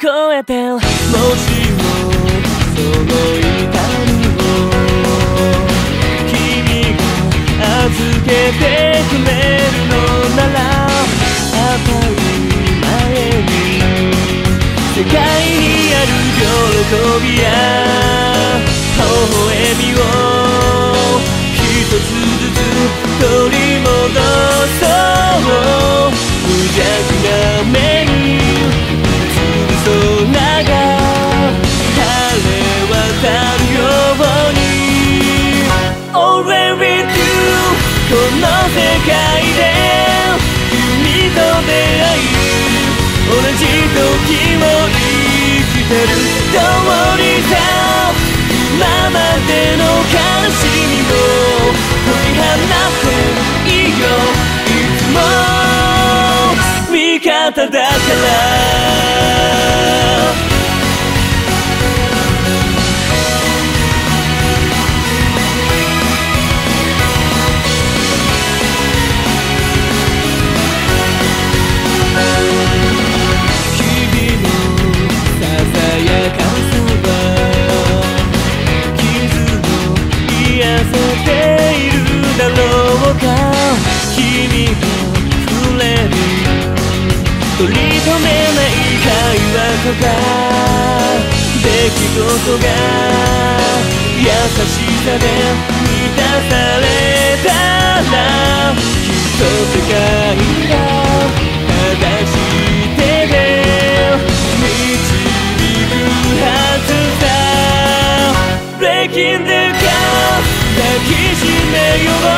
超えてもしもその痛みを君が預けてくれるのなら当たり前に世界にある喜びやこの世界で君と出会い同じ時を生きてる通りさ今までの悲しみを解き放っていいよ。いつも味方だから。取り留めない会話とか出来事が優しさで満たされたらきっと世界が正しい。手で導くはずさ Breaking the gun 抱きしめよう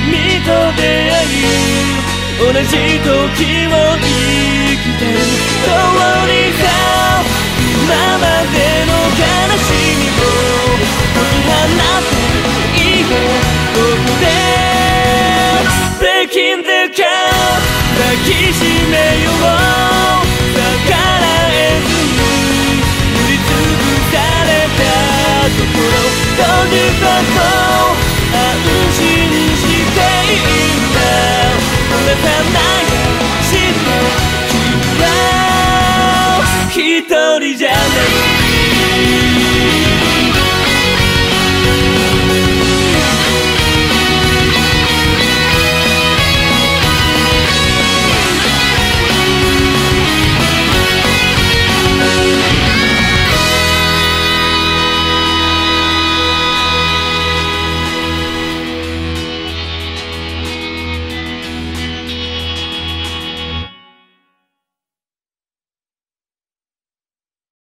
君と出会い同じ時を生きて共にさ今までの悲しみを解き放っていいよ僕で Breaking the don't Tony Jennings.